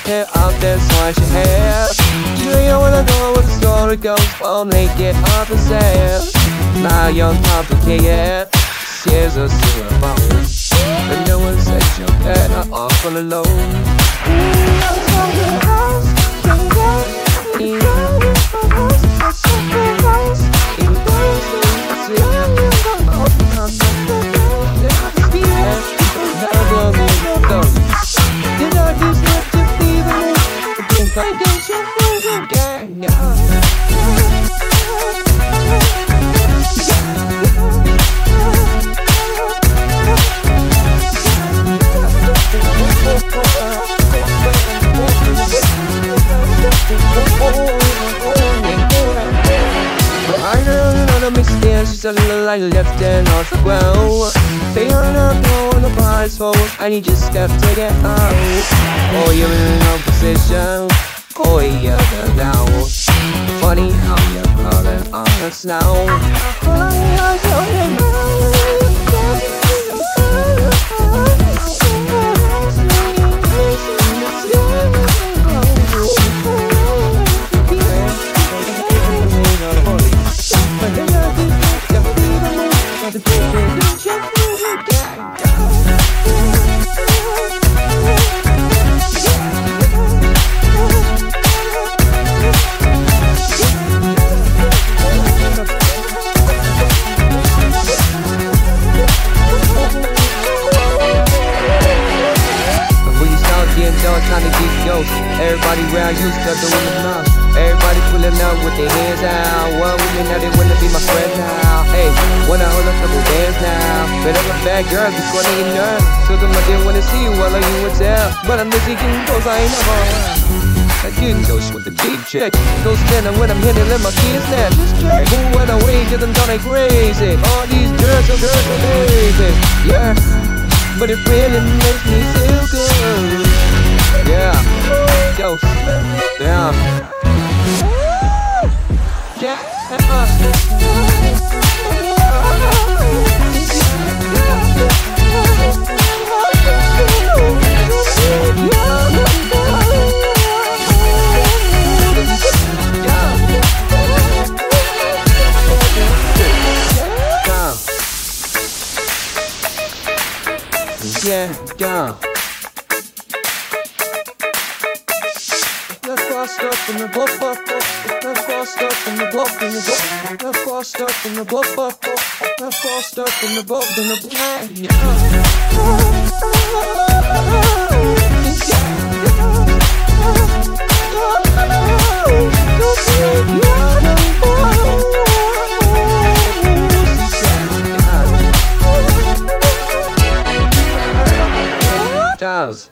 all tear out that slice your hair. Do you wanna know where the story goes? Well, naked up and sad. Now you're complicated. She's a silver bone. And no one says you're better off on alone. Little like left off the ground. Are not going the prize for And you just got to get out. Oh, you're in no position. Oh, you're down. Funny how you're calling on us now trying to get ghost. Everybody around you start doing the most. Everybody pulling up with their hands out. One women now they wanna be my friend now. Hey, wanna hold a couple bands now. But I'm a bad girl before they get nerve. Told them I didn't wanna see you while you would. But I'm busy getting close, I ain't never I get close with the big check. Go standing when I'm hitting, let my kids snap. Who went away, get them going crazy. All these girls are girls are crazy. Yeah, but it really makes me feel good. Yeah. Ghost. Yeah. Yeah. Yeah, yeah. Let's up in the book, book, book. Let's up in the book, in the book. Let's cross up in the book, book, book. Let's up in the book, in the. Yeah. Charles.